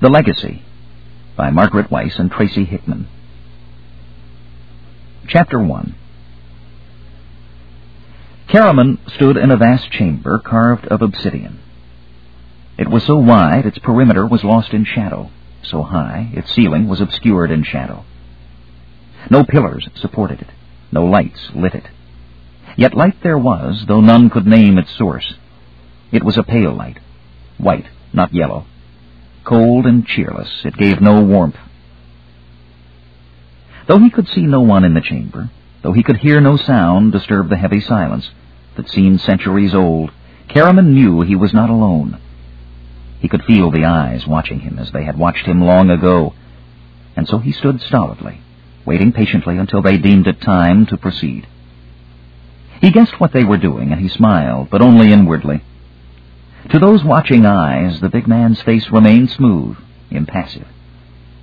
The Legacy by Margaret Weis and Tracy Hickman. Chapter 1 Caramon stood in a vast chamber carved of obsidian. It was so wide its perimeter was lost in shadow, so high its ceiling was obscured in shadow. No pillars supported it, no lights lit it. Yet light there was, though none could name its source. It was a pale light, white, not yellow. Cold and cheerless, it gave no warmth. Though he could see no one in the chamber, though he could hear no sound disturb the heavy silence that seemed centuries old, Caramon knew he was not alone. He could feel the eyes watching him as they had watched him long ago, and so he stood stolidly, waiting patiently until they deemed it time to proceed. He guessed what they were doing, and he smiled, but only inwardly. To those watching eyes, the big man's face remained smooth, impassive.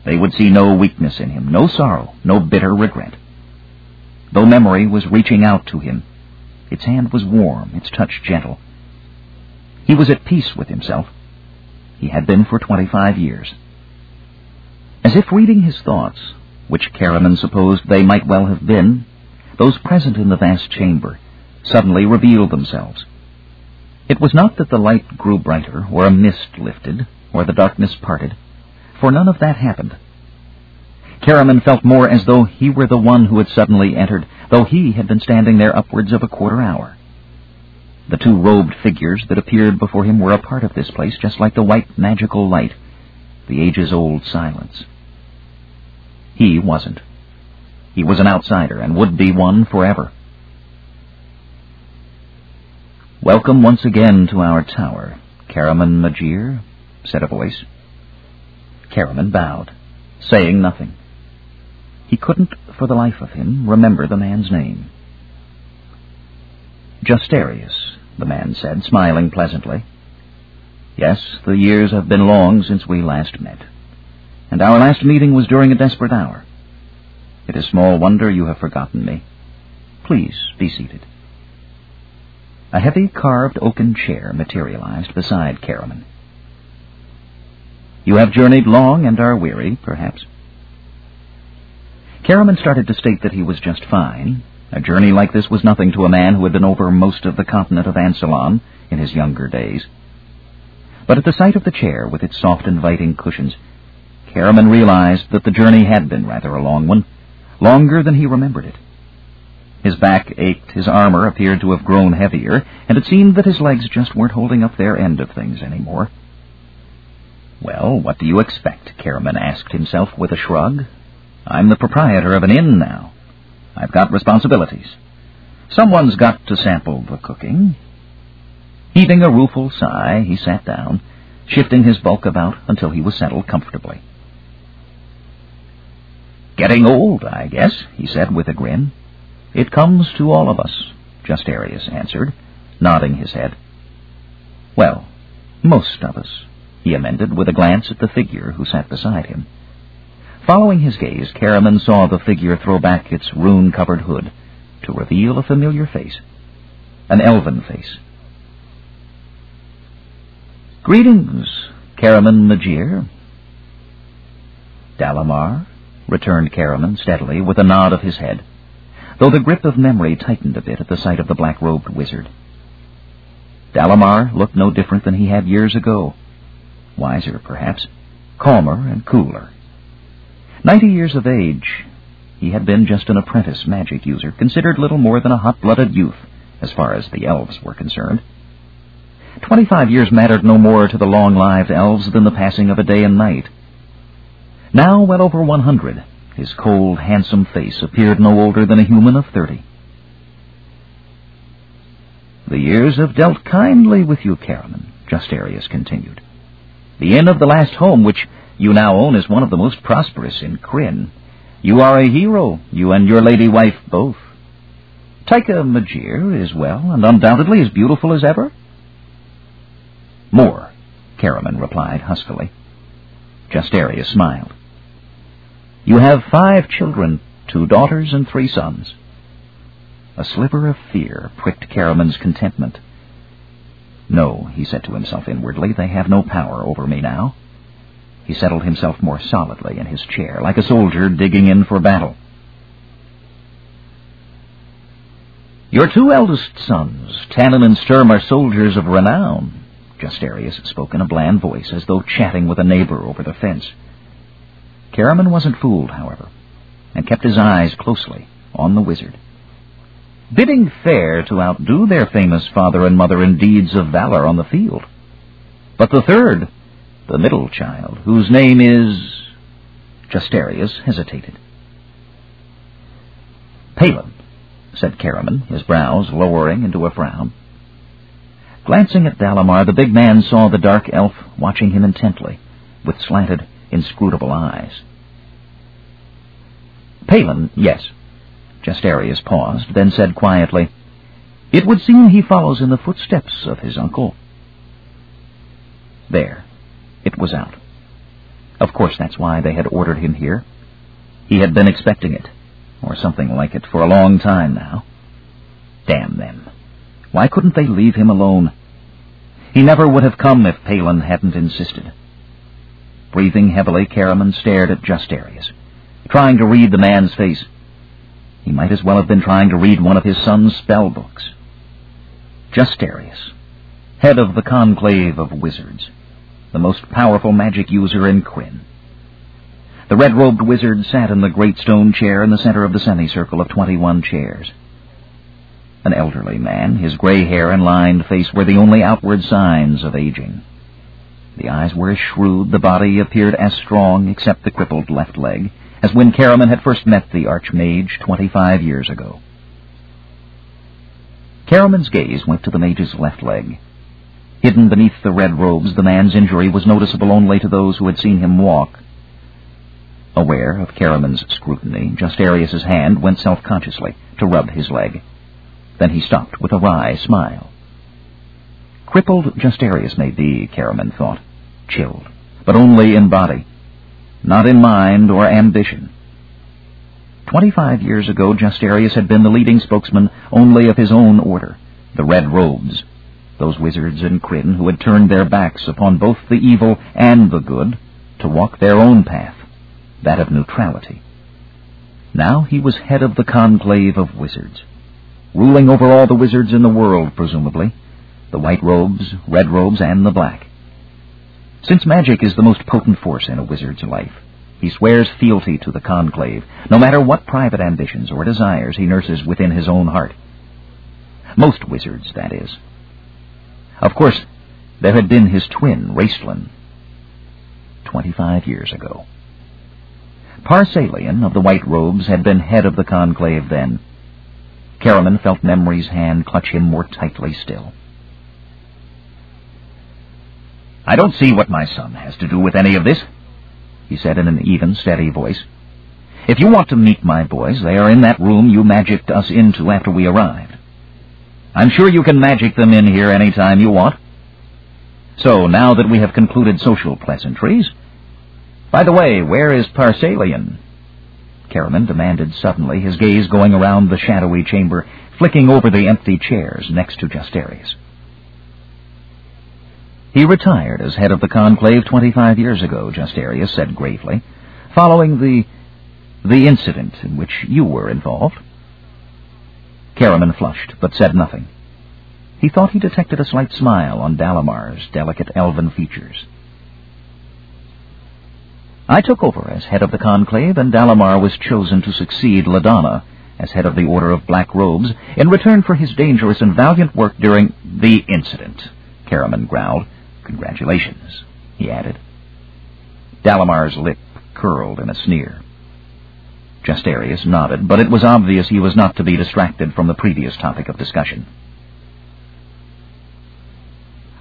They would see no weakness in him, no sorrow, no bitter regret. Though memory was reaching out to him, its hand was warm, its touch gentle. He was at peace with himself. He had been for twenty-five years. As if reading his thoughts, which Caramon supposed they might well have been, those present in the vast chamber suddenly revealed themselves. It was not that the light grew brighter, or a mist lifted, or the darkness parted, for none of that happened. Caramon felt more as though he were the one who had suddenly entered, though he had been standing there upwards of a quarter hour. The two robed figures that appeared before him were a part of this place, just like the white magical light, the ages-old silence. He wasn't. He was an outsider, and would be one forever. Welcome once again to our tower, Caramon Majere, said a voice. Caramon bowed, saying nothing. He couldn't, for the life of him, remember the man's name. Justarius, the man said, smiling pleasantly. Yes, the years have been long since we last met, and our last meeting was during a desperate hour. It is small wonder you have forgotten me. Please be seated. A heavy carved oaken chair materialized beside Caramon. You have journeyed long and are weary, perhaps. Caramon started to state that he was just fine. A journey like this was nothing to a man who had been over most of the continent of Ansalon in his younger days. But at the sight of the chair with its soft inviting cushions, Caramon realized that the journey had been rather a long one, longer than he remembered it. His back ached, his armor appeared to have grown heavier, and it seemed that his legs just weren't holding up their end of things anymore. Well, what do you expect? Caramon asked himself with a shrug. I'm the proprietor of an inn now. I've got responsibilities. Someone's got to sample the cooking. Heaving a rueful sigh, he sat down, shifting his bulk about until he was settled comfortably. Getting old, I guess, he said with a grin. It comes to all of us, Justarius answered, nodding his head. Well, most of us, he amended with a glance at the figure who sat beside him. Following his gaze, Caramon saw the figure throw back its rune-covered hood to reveal a familiar face, an elven face. Greetings, Caramon Majere. Dalamar, returned Caramon steadily, with a nod of his head though the grip of memory tightened a bit at the sight of the black-robed wizard. Dalamar looked no different than he had years ago. Wiser, perhaps, calmer and cooler. Ninety years of age, he had been just an apprentice magic user, considered little more than a hot-blooded youth, as far as the elves were concerned. Twenty-five years mattered no more to the long-lived elves than the passing of a day and night. Now well over one hundred, his cold, handsome face appeared no older than a human of thirty. The years have dealt kindly with you, Caramon, Justarius continued. The inn of the last home, which you now own, is one of the most prosperous in Krynn. You are a hero, you and your lady wife both. Tika Majere is well, and undoubtedly as beautiful as ever? More, Caramon replied huskily. Justarius smiled. You have five children, two daughters and three sons. A sliver of fear pricked Caramon's contentment. No, he said to himself inwardly, they have no power over me now. He settled himself more solidly in his chair, like a soldier digging in for battle. Your two eldest sons, Tanin and Sturm, are soldiers of renown, Justarius spoke in a bland voice, as though chatting with a neighbor over the fence. Caramon wasn't fooled, however, and kept his eyes closely on the wizard. Bidding fair to outdo their famous father and mother in deeds of valor on the field. But the third, the middle child, whose name is... Justarius hesitated. Palin, said Caramon, his brows lowering into a frown. Glancing at Dalamar, the big man saw the dark elf watching him intently, with slanted, inscrutable eyes. Palin, yes. Justarius paused, then said quietly, It would seem he follows in the footsteps of his uncle. There. It was out. Of course, that's why they had ordered him here. He had been expecting it, or something like it, for a long time now. Damn them. Why couldn't they leave him alone? He never would have come if Palin hadn't insisted. Breathing heavily, Caramon stared at Justarius, trying to read the man's face. He might as well have been trying to read one of his son's spell books. Justarius, head of the conclave of wizards, the most powerful magic user in Krynn. The red-robed wizard sat in the great stone chair in the center of the semicircle of twenty-one chairs. An elderly man, his gray hair and lined face were the only outward signs of aging. The eyes were as shrewd, the body appeared as strong, except the crippled left leg, as when Caramon had first met the Archmage twenty-five years ago. Caramon's gaze went to the mage's left leg. Hidden beneath the red robes, the man's injury was noticeable only to those who had seen him walk. Aware of Caramon's scrutiny, Justarius's hand went self-consciously to rub his leg. Then he stopped with a wry smile. Crippled Justarius may be, Caramon thought, chilled, but only in body, not in mind or ambition. Twenty-five years ago, Justarius had been the leading spokesman only of his own order, the Red Robes, those wizards in Krynn who had turned their backs upon both the evil and the good to walk their own path, that of neutrality. Now he was head of the conclave of wizards. Ruling over all the wizards in the world, presumably, the white robes, red robes, and the black. Since magic is the most potent force in a wizard's life, he swears fealty to the conclave, no matter what private ambitions or desires he nurses within his own heart. Most wizards, that is. Of course, there had been his twin, Raistlin, twenty-five years ago. Par-Salian of the White Robes had been head of the conclave then, Caramon felt memory's hand clutch him more tightly still. I don't see what my son has to do with any of this, he said in an even, steady voice. If you want to meet my boys, they are in that room you magicked us into after we arrived. I'm sure you can magic them in here any time you want. So, now that we have concluded social pleasantries... By the way, where is Par-Salian? Caramon demanded suddenly, his gaze going around the shadowy chamber, flicking over the empty chairs next to Justarius. He retired as head of the conclave twenty-five years ago, Justarius said gravely, following the the incident in which you were involved. Caramon flushed, but said nothing. He thought he detected a slight smile on Dalamar's delicate elven features. I took over as head of the conclave, and Dalamar was chosen to succeed Ladonna as head of the Order of Black Robes in return for his dangerous and valiant work during the incident. Caramon growled. Congratulations, he added. Dalamar's lip curled in a sneer. Justarius nodded, but it was obvious he was not to be distracted from the previous topic of discussion.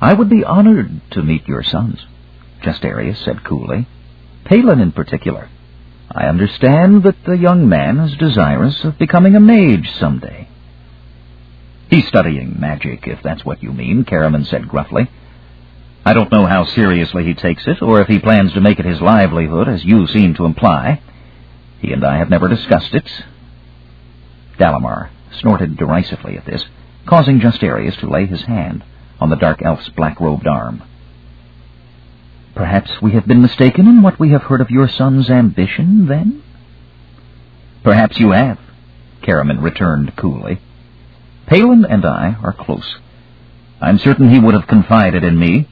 I would be honored to meet your sons, Justarius said coolly. Palin in particular. I understand that the young man is desirous of becoming a mage someday. He's studying magic, if that's what you mean, Caramon said gruffly. I don't know how seriously he takes it, or if he plans to make it his livelihood, as you seem to imply. He and I have never discussed it. Dalamar snorted derisively at this, causing Justarius to lay his hand on the dark elf's black-robed arm. Perhaps we have been mistaken in what we have heard of your son's ambition, then? Perhaps you have, Caramon returned coolly. Palin and I are close. I'm certain he would have confided in me.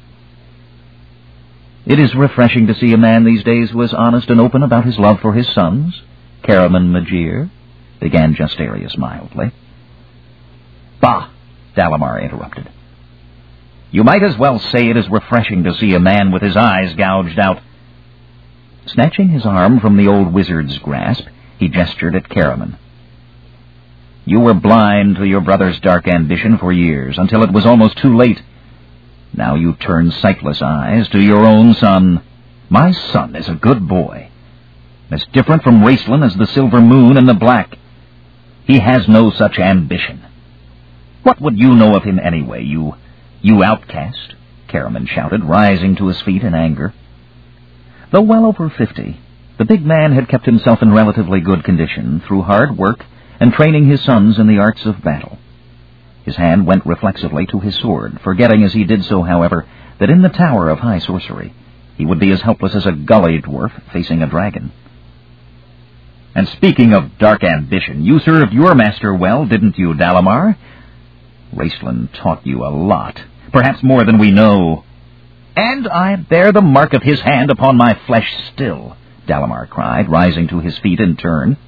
It is refreshing to see a man these days who is honest and open about his love for his sons, Caramon Majere, began Justarius mildly. Bah! Dalamar interrupted. You might as well say it is refreshing to see a man with his eyes gouged out. Snatching his arm from the old wizard's grasp, he gestured at Caramon. You were blind to your brother's dark ambition for years, until it was almost too late. Now you turn sightless eyes to your own son. My son is a good boy, as different from Raistlin as the silver moon and the black. He has no such ambition. What would you know of him anyway, you, you outcast? Caramon shouted, rising to his feet in anger. Though well over fifty, the big man had kept himself in relatively good condition through hard work and training his sons in the arts of battle. His hand went reflexively to his sword, forgetting as he did so, however, that in the tower of high sorcery he would be as helpless as a gully dwarf facing a dragon. And speaking of dark ambition, you served your master well, didn't you, Dalamar? Raistlin taught you a lot, perhaps more than we know. And I bear the mark of his hand upon my flesh still, Dalamar cried, rising to his feet in turn.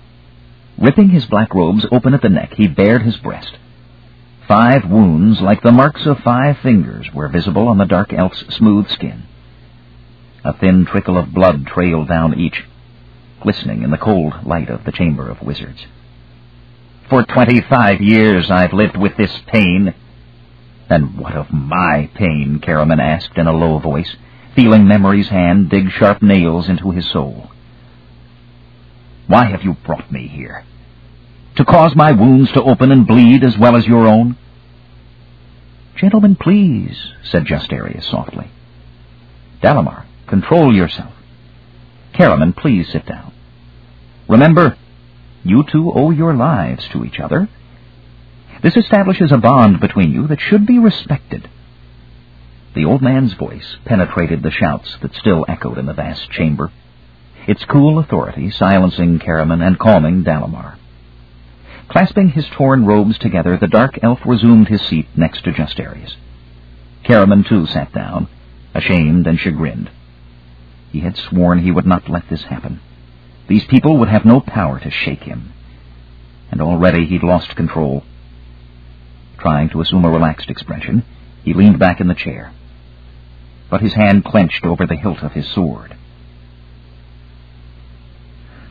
Ripping his black robes open at the neck, he bared his breast. Five wounds, like the marks of five fingers, were visible on the dark elf's smooth skin. A thin trickle of blood trailed down each, glistening in the cold light of the Chamber of Wizards. For twenty-five years I've lived with this pain. And what of my pain? Caramon asked in a low voice, feeling memory's hand dig sharp nails into his soul. Why have you brought me here? To cause my wounds to open and bleed as well as your own? Gentlemen, please, said Justarius softly. Dalamar, control yourself. Caramon, please sit down. Remember, you two owe your lives to each other. This establishes a bond between you that should be respected. The old man's voice penetrated the shouts that still echoed in the vast chamber its cool authority silencing Caramon and calming Dalamar. Clasping his torn robes together, the dark elf resumed his seat next to Justarius. Caramon, too, sat down, ashamed and chagrined. He had sworn he would not let this happen. These people would have no power to shake him. And already he'd lost control. Trying to assume a relaxed expression, he leaned back in the chair. But his hand clenched over the hilt of his sword.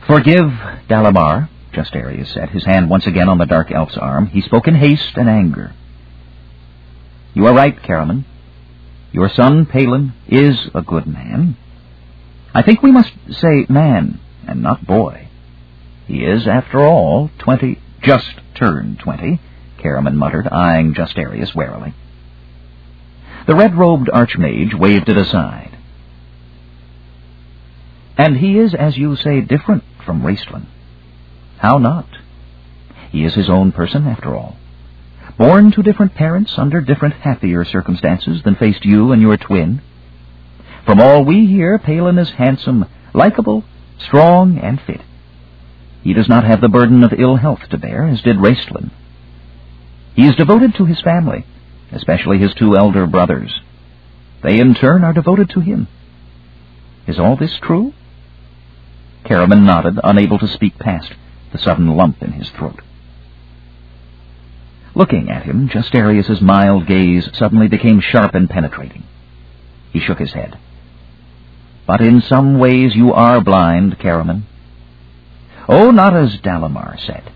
Forgive, Dalamar, Justarius said, his hand once again on the dark elf's arm. He spoke in haste and anger. You are right, Caramon. Your son, Palin, is a good man. I think we must say man, and not boy. He is, after all, twenty, just turned twenty, Caramon muttered, eyeing Justarius warily. The red-robed archmage waved it aside. And he is, as you say, different from Raistlin. How not? He is his own person, after all. Born to different parents under different happier circumstances than faced you and your twin. From all we hear, Palin is handsome, likable, strong, and fit. He does not have the burden of ill health to bear, as did Raistlin. He is devoted to his family, especially his two elder brothers. They, in turn, are devoted to him. Is all this true? Caramon nodded, unable to speak past the sudden lump in his throat. Looking at him, Justarius's mild gaze suddenly became sharp and penetrating. He shook his head. But in some ways you are blind, Caramon. Oh, not as Dalamar said.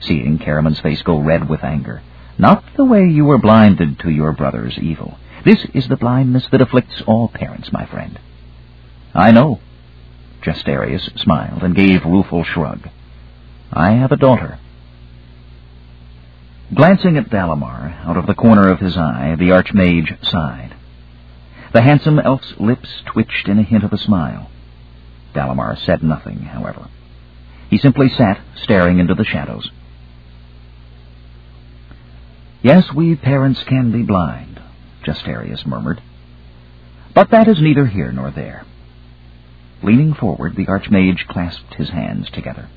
Seeing Caramon's face go red with anger. Not the way you were blinded to your brother's evil. This is the blindness that afflicts all parents, my friend. I know, Justarius smiled and gave rueful shrug. I have a daughter. Glancing at Dalamar out of the corner of his eye, the archmage sighed. The handsome elf's lips twitched in a hint of a smile. Dalamar said nothing, however. He simply sat, staring into the shadows. Yes, we parents can be blind, Justarius murmured. But that is neither here nor there. Leaning forward, the Archmage clasped his hands together.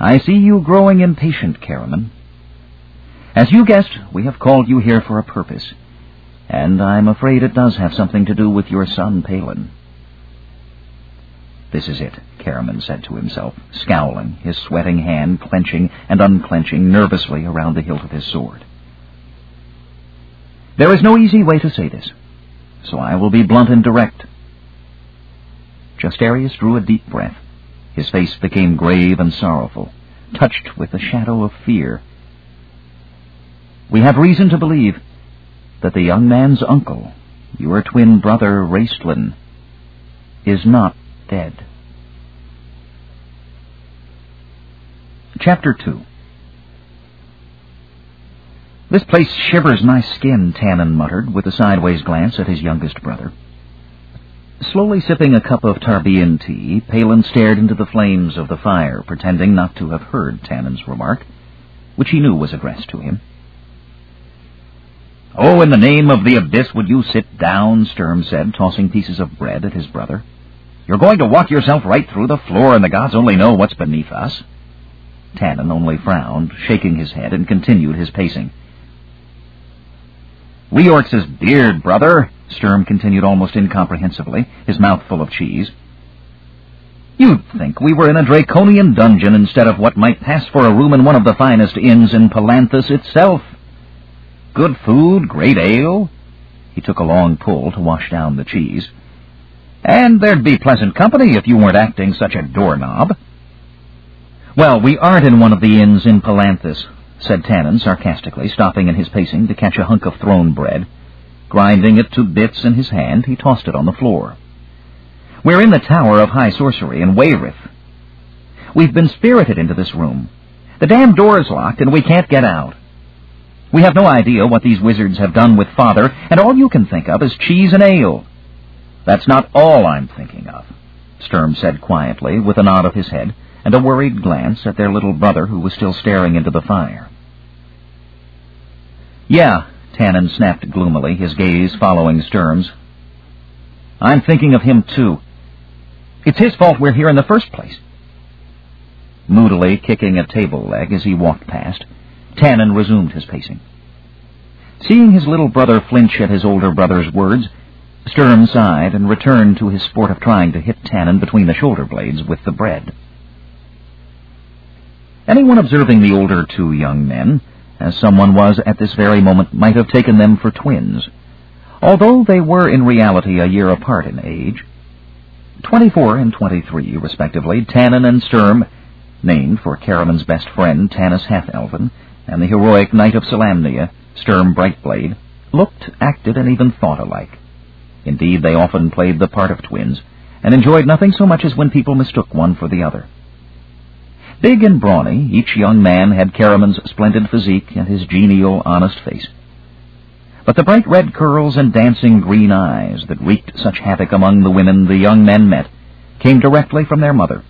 I see you growing impatient, Caramon. As you guessed, we have called you here for a purpose, and I'm afraid it does have something to do with your son, Palin. This is it, Caramon said to himself, scowling, his sweating hand clenching and unclenching nervously around the hilt of his sword. There is no easy way to say this, so I will be blunt and direct. Justarius drew a deep breath. His face became grave and sorrowful, touched with the shadow of fear. We have reason to believe that the young man's uncle, your twin brother Raistlin, is not dead. Chapter 2 This place shivers my skin, Tanin muttered, with a sideways glance at his youngest brother. Slowly sipping a cup of Tarbean tea, Palin stared into the flames of the fire, pretending not to have heard Tanin's remark, which he knew was addressed to him. Oh, in the name of the abyss, would you sit down? Sturm said, tossing pieces of bread at his brother. You're going to walk yourself right through the floor, and the gods only know what's beneath us. Tanin only frowned, shaking his head, and continued his pacing. Reorx's beard, brother, Sturm continued almost incomprehensibly, his mouth full of cheese. You'd think we were in a draconian dungeon instead of what might pass for a room in one of the finest inns in Palanthas itself. Good food, great ale. He took a long pull to wash down the cheese. And there'd be pleasant company if you weren't acting such a doorknob. Well, we aren't in one of the inns in Palanthas, said Tanin sarcastically, stopping in his pacing to catch a hunk of thrown bread. Grinding it to bits in his hand, he tossed it on the floor. We're in the Tower of High Sorcery in Wayreth. We've been spirited into this room. The damn door's locked, and we can't get out. We have no idea what these wizards have done with Father, and all you can think of is cheese and ale. That's not all I'm thinking of, Sturm said quietly, with a nod of his head, and a worried glance at their little brother who was still staring into the fire. Yeah, Tanin snapped gloomily, his gaze following Sturm's. I'm thinking of him, too. It's his fault we're here in the first place. Moodily kicking a table leg as he walked past, Tanin resumed his pacing. Seeing his little brother flinch at his older brother's words, Sturm sighed and returned to his sport of trying to hit Tanin between the shoulder blades with the bread. Anyone observing the older two young men, as someone was at this very moment, might have taken them for twins, although they were in reality a year apart in age. Twenty-four and twenty-three, respectively, Tanin and Sturm, named for Caramon's best friend, Tanis Half-Elven, and the heroic knight of Solamnia, Sturm Brightblade, looked, acted, and even thought alike. Indeed, they often played the part of twins, and enjoyed nothing so much as when people mistook one for the other. Big and brawny, each young man had Caramon's splendid physique and his genial, honest face. But the bright red curls and dancing green eyes that wreaked such havoc among the women the young men met came directly from their mother,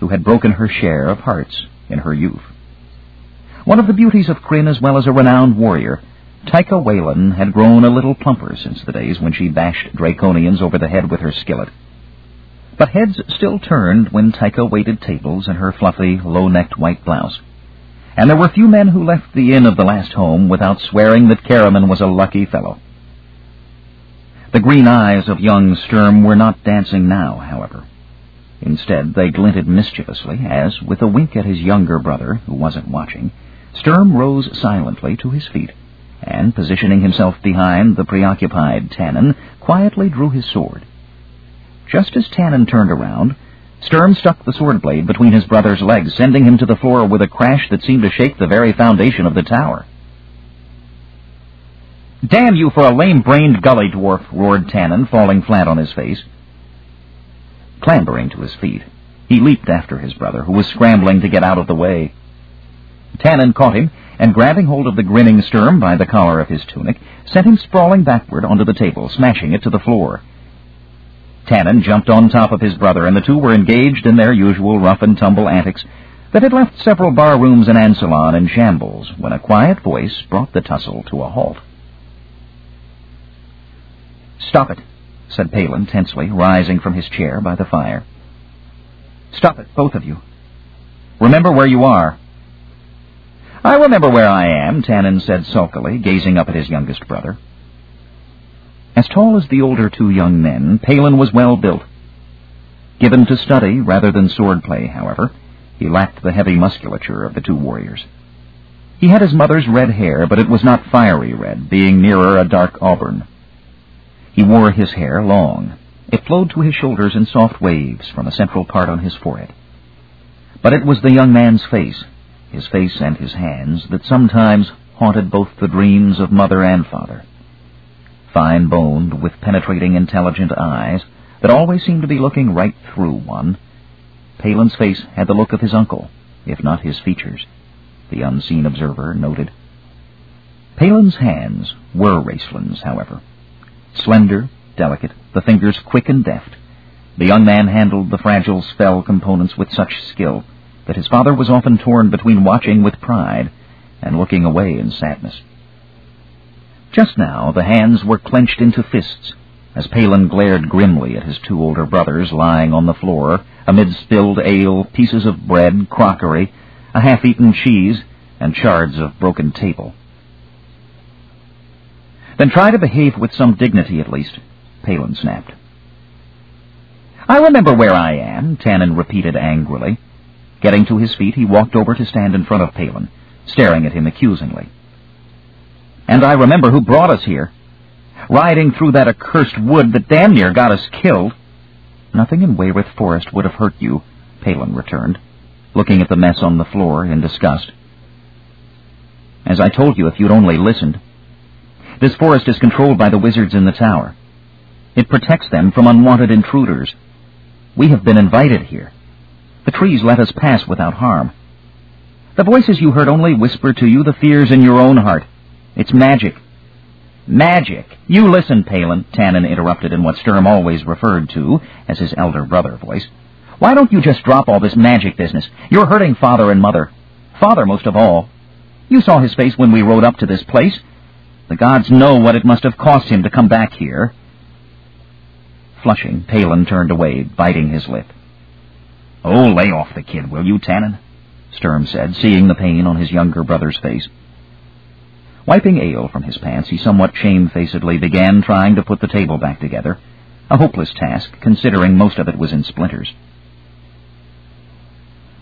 who had broken her share of hearts in her youth. One of the beauties of Krynn as well as a renowned warrior, Tika Waylan had grown a little plumper since the days when she bashed Draconians over the head with her skillet. But heads still turned when Tika waited tables in her fluffy, low-necked white blouse. And there were few men who left the inn of the last home without swearing that Caramon was a lucky fellow. The green eyes of young Sturm were not dancing now, however. Instead, they glinted mischievously as, with a wink at his younger brother, who wasn't watching, Sturm rose silently to his feet and, positioning himself behind the preoccupied Tanin, quietly drew his sword. Just as Tanin turned around, Sturm stuck the sword blade between his brother's legs, sending him to the floor with a crash that seemed to shake the very foundation of the tower. Damn you for a lame-brained gully dwarf, roared Tanin, falling flat on his face. Clambering to his feet, he leaped after his brother, who was scrambling to get out of the way. Tanin caught him, and grabbing hold of the grinning Sturm by the collar of his tunic, sent him sprawling backward onto the table, smashing it to the floor. Tanin jumped on top of his brother, and the two were engaged in their usual rough-and-tumble antics that had left several bar rooms in Ansalon in shambles when a quiet voice brought the tussle to a halt. Stop it, said Palin tensely, rising from his chair by the fire. Stop it, both of you. Remember where you are. I remember where I am, Tanin said sulkily, gazing up at his youngest brother. As tall as the older two young men, Palin was well built. Given to study rather than swordplay, however, he lacked the heavy musculature of the two warriors. He had his mother's red hair, but it was not fiery red, being nearer a dark auburn. He wore his hair long. It flowed to his shoulders in soft waves from a central part on his forehead. But it was the young man's face, his face and his hands, that sometimes haunted both the dreams of mother and father. Fine-boned, with penetrating, intelligent eyes that always seemed to be looking right through one, Palin's face had the look of his uncle, if not his features the unseen observer noted. Palin's hands were Raistlin's, however. Slender, delicate, the fingers quick and deft, the young man handled the fragile spell components with such skill that his father was often torn between watching with pride and looking away in sadness. Just now the hands were clenched into fists as Palin glared grimly at his two older brothers lying on the floor amid spilled ale, pieces of bread, crockery, a half-eaten cheese, and shards of broken table. Then try to behave with some dignity at least, Palin snapped. I remember where I am, Tanin repeated angrily. Getting to his feet, he walked over to stand in front of Palin, staring at him accusingly. And I remember who brought us here. Riding through that accursed wood that damn near got us killed. Nothing in Wayreth Forest would have hurt you, Palin returned looking at the mess on the floor in disgust. As I told you, if you'd only listened. This forest is controlled by the wizards in the tower. It protects them from unwanted intruders. We have been invited here. The trees let us pass without harm. The voices you heard only whisper to you the fears in your own heart. It's magic. Magic! You listen, Palin, Tanin interrupted in what Sturm always referred to as his elder brother voice. Why don't you just drop all this magic business? You're hurting Father and Mother. Father most of all. You saw his face when we rode up to this place. The gods know what it must have cost him to come back here. Flushing, Palin turned away, biting his lip. Oh, lay off the kid, will you, Tanin? Sturm said, seeing the pain on his younger brother's face. Wiping ale from his pants, he somewhat shamefacedly began trying to put the table back together, a hopeless task, considering most of it was in splinters.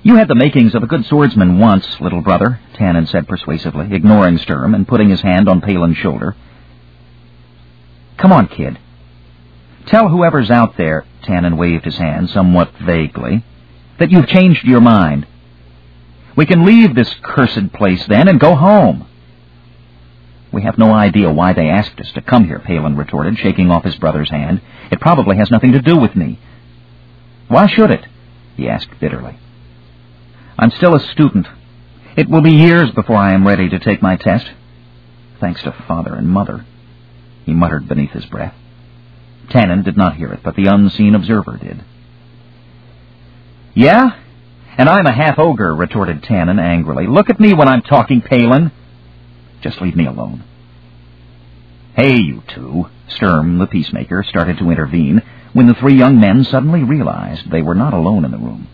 You had the makings of a good swordsman once, little brother, Tanin said persuasively, ignoring Sturm and putting his hand on Palin's shoulder. Come on, kid. Tell whoever's out there, Tanin waved his hand somewhat vaguely, that you've changed your mind. We can leave this cursed place then and go home. We have no idea why they asked us to come here, Palin retorted, shaking off his brother's hand. It probably has nothing to do with me. Why should it? he asked bitterly. I'm still a student. It will be years before I am ready to take my test. Thanks to father and mother, he muttered beneath his breath. Tanin did not hear it, but the unseen observer did. Yeah? And I'm a half-ogre, retorted Tanin angrily. Look at me when I'm talking, Palin. Just leave me alone. Hey, you two, Sturm, the peacemaker, started to intervene when the three young men suddenly realized they were not alone in the room.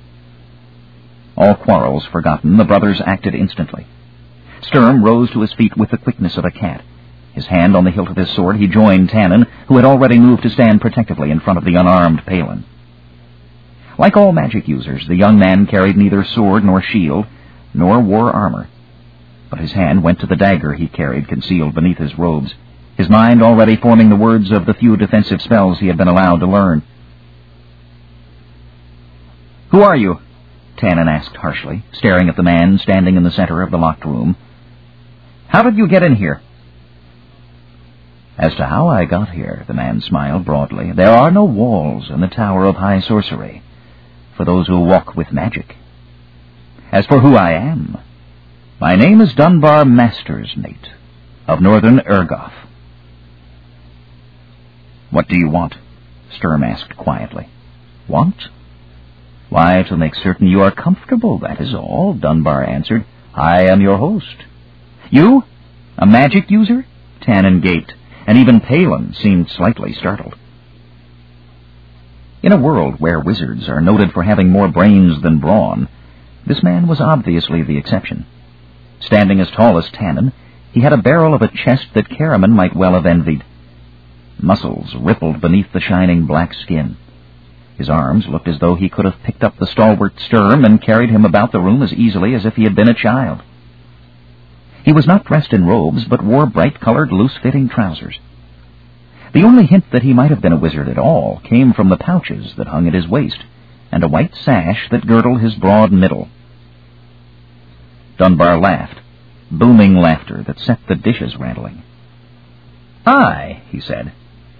All quarrels forgotten, the brothers acted instantly. Sturm rose to his feet with the quickness of a cat. His hand on the hilt of his sword, he joined Tanin, who had already moved to stand protectively in front of the unarmed Palin. Like all magic users, the young man carried neither sword nor shield, nor wore armor. But his hand went to the dagger he carried concealed beneath his robes, his mind already forming the words of the few defensive spells he had been allowed to learn. Who are you? Tanin asked harshly, staring at the man standing in the center of the locked room. How did you get in here? As to how I got here, the man smiled broadly, there are no walls in the Tower of High Sorcery for those who walk with magic. As for who I am, my name is Dunbar Mastersmate of Northern Ergoth. What do you want? Sturm asked quietly. Want? Why, to make certain you are comfortable, that is all, Dunbar answered. I am your host. You? A magic user? Tanin gaped, and even Palin seemed slightly startled. In a world where wizards are noted for having more brains than brawn, this man was obviously the exception. Standing as tall as Tanin, he had a barrel of a chest that Caramon might well have envied. Muscles rippled beneath the shining black skin. His arms looked as though he could have picked up the stalwart Sturm and carried him about the room as easily as if he had been a child. He was not dressed in robes, but wore bright-colored, loose-fitting trousers. The only hint that he might have been a wizard at all came from the pouches that hung at his waist, and a white sash that girdled his broad middle. Dunbar laughed, booming laughter that set the dishes rattling. I, he said,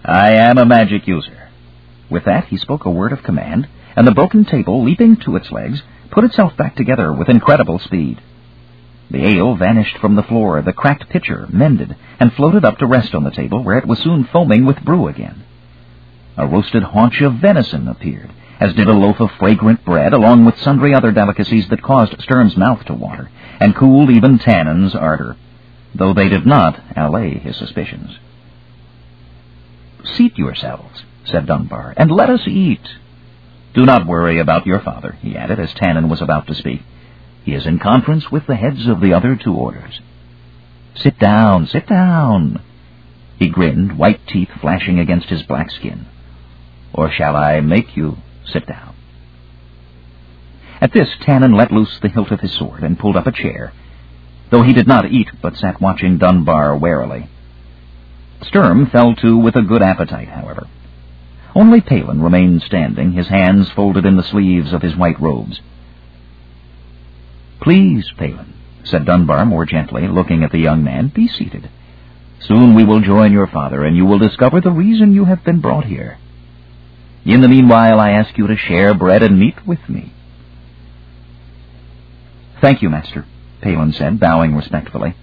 I am a magic user. With that he spoke a word of command, and the broken table, leaping to its legs, put itself back together with incredible speed. The ale vanished from the floor, the cracked pitcher mended, and floated up to rest on the table, where it was soon foaming with brew again. A roasted haunch of venison appeared, as did a loaf of fragrant bread, along with sundry other delicacies that caused Sturm's mouth to water, and cooled even Tanin's ardor, though they did not allay his suspicions. Seat yourselves, said Dunbar, and let us eat. Do not worry about your father, he added, as Tanin was about to speak. He is in conference with the heads of the other two orders. Sit down, sit down. He grinned, white teeth flashing against his black skin. Or shall I make you sit down? At this, Tanin let loose the hilt of his sword and pulled up a chair, though he did not eat, but sat watching Dunbar warily. Sturm fell to with a good appetite, however. Only Palin remained standing, his hands folded in the sleeves of his white robes. Please, Palin, said Dunbar more gently, looking at the young man, be seated. Soon we will join your father, and you will discover the reason you have been brought here. In the meanwhile, I ask you to share bread and meat with me. Thank you, master, Palin said, bowing respectfully.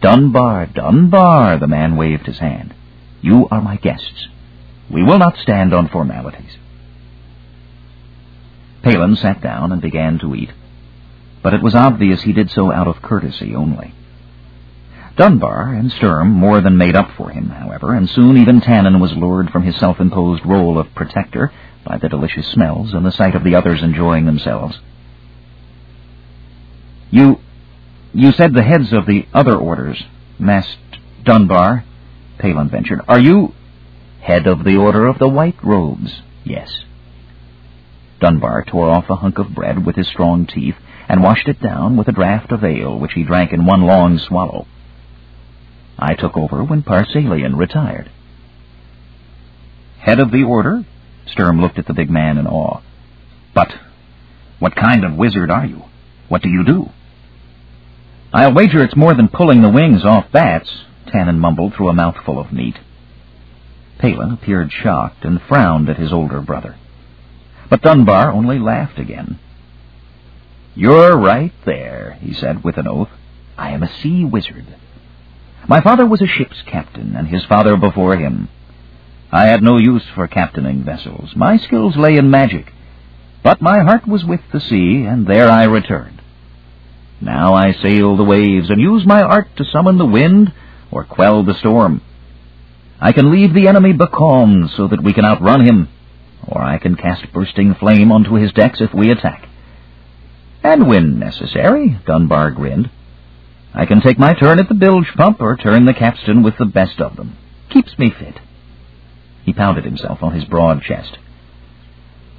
Dunbar, Dunbar, the man waved his hand. You are my guests. We will not stand on formalities. Palin sat down and began to eat but it was obvious he did so out of courtesy only. Dunbar and Sturm more than made up for him, however, and soon even Tanin was lured from his self-imposed role of protector by the delicious smells and the sight of the others enjoying themselves. You... you said the heads of the other orders, Master Dunbar, Palin ventured. Are you... Head of the Order of the White Robes, yes. Dunbar tore off a hunk of bread with his strong teeth and washed it down with a draught of ale which he drank in one long swallow. I took over when Par-Salian retired. Head of the order? Sturm looked at the big man in awe. But what kind of wizard are you? What do you do? I'll wager it's more than pulling the wings off bats, Tanin mumbled through a mouthful of meat. Palin appeared shocked and frowned at his older brother. But Dunbar only laughed again. You're right there, he said with an oath. I am a sea wizard. My father was a ship's captain, and his father before him. I had no use for captaining vessels. My skills lay in magic. But my heart was with the sea, and there I returned. Now I sail the waves and use my art to summon the wind or quell the storm. I can leave the enemy becalmed so that we can outrun him, or I can cast bursting flame onto his decks if we attack. And when necessary, Dunbar grinned. I can take my turn at the bilge pump or turn the capstan with the best of them. Keeps me fit. He pounded himself on his broad chest.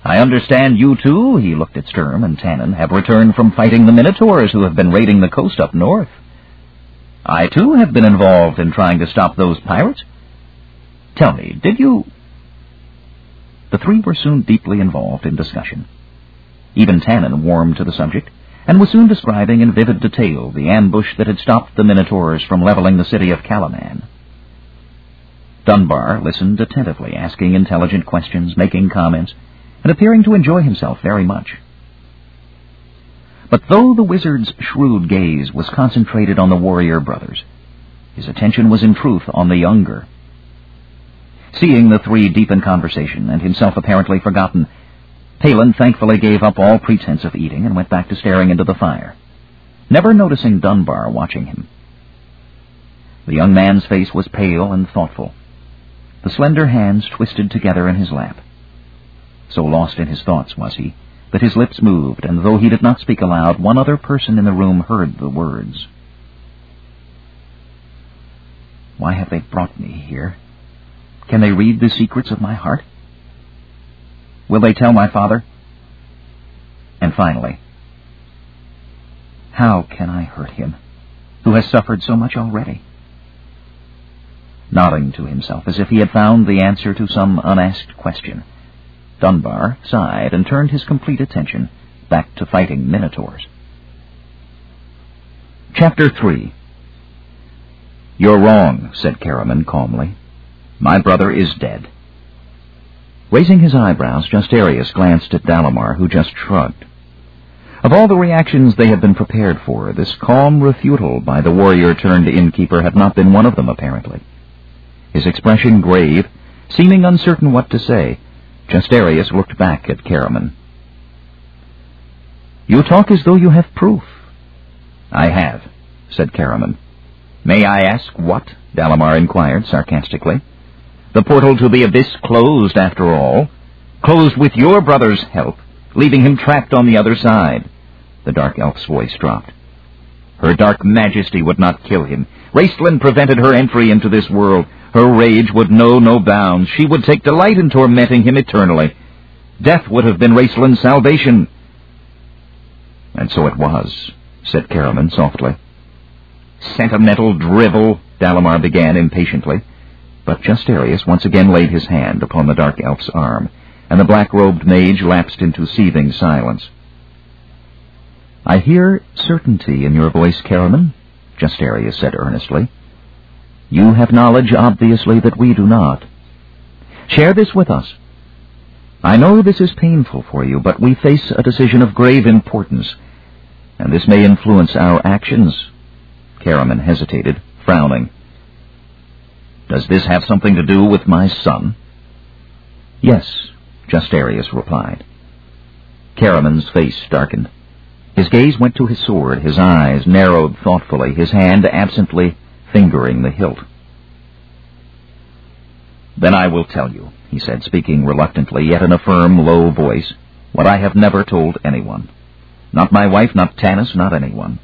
I understand you two, he looked at Sturm and Tanin, have returned from fighting the Minotaurs who have been raiding the coast up north. I, too, have been involved in trying to stop those pirates. Tell me, did you... The three were soon deeply involved in discussion. Even Tanin warmed to the subject, and was soon describing in vivid detail the ambush that had stopped the Minotaurs from leveling the city of Kalaman. Dunbar listened attentively, asking intelligent questions, making comments, and appearing to enjoy himself very much. But though the wizard's shrewd gaze was concentrated on the warrior brothers, his attention was in truth on the younger. Seeing the three deep in conversation, and himself apparently forgotten, Palin thankfully gave up all pretense of eating and went back to staring into the fire, never noticing Dunbar watching him. The young man's face was pale and thoughtful. The slender hands twisted together in his lap. So lost in his thoughts was he that his lips moved, and though he did not speak aloud, one other person in the room heard the words. Why have they brought me here? Can they read the secrets of my heart? Will they tell my father? And finally, how can I hurt him, who has suffered so much already? Nodding to himself as if he had found the answer to some unasked question, Dunbar sighed and turned his complete attention back to fighting minotaurs. Chapter 3 You're wrong, said Caramon calmly. My brother is dead. Raising his eyebrows, Justarius glanced at Dalamar, who just shrugged. Of all the reactions they had been prepared for, this calm refutal by the warrior-turned-innkeeper had not been one of them, apparently. His expression grave, seeming uncertain what to say, Justarius looked back at Caramon. You talk as though you have proof. I have, said Caramon. May I ask what? Dalamar inquired sarcastically. The portal to the abyss closed, after all. Closed with your brother's help, leaving him trapped on the other side. The dark elf's voice dropped. Her dark majesty would not kill him. Raistlin prevented her entry into this world. Her rage would know no bounds. She would take delight in tormenting him eternally. Death would have been Raistlin's salvation. And so it was, said Caramon softly. Sentimental drivel, Dalamar began impatiently. But Justarius once again laid his hand upon the dark elf's arm, and the black-robed mage lapsed into seething silence. I hear certainty in your voice, Caramon, Justarius said earnestly. You have knowledge, obviously, that we do not. Share this with us. I know this is painful for you, but we face a decision of grave importance, and this may influence our actions. Caramon hesitated, frowning. Does this have something to do with my son? Yes, Justarius replied. Caramon's face darkened. His gaze went to his sword, his eyes narrowed thoughtfully, his hand absently fingering the hilt. Then I will tell you, he said, speaking reluctantly, yet in a firm, low voice, what I have never told anyone. Not my wife, not Tanis, not anyone.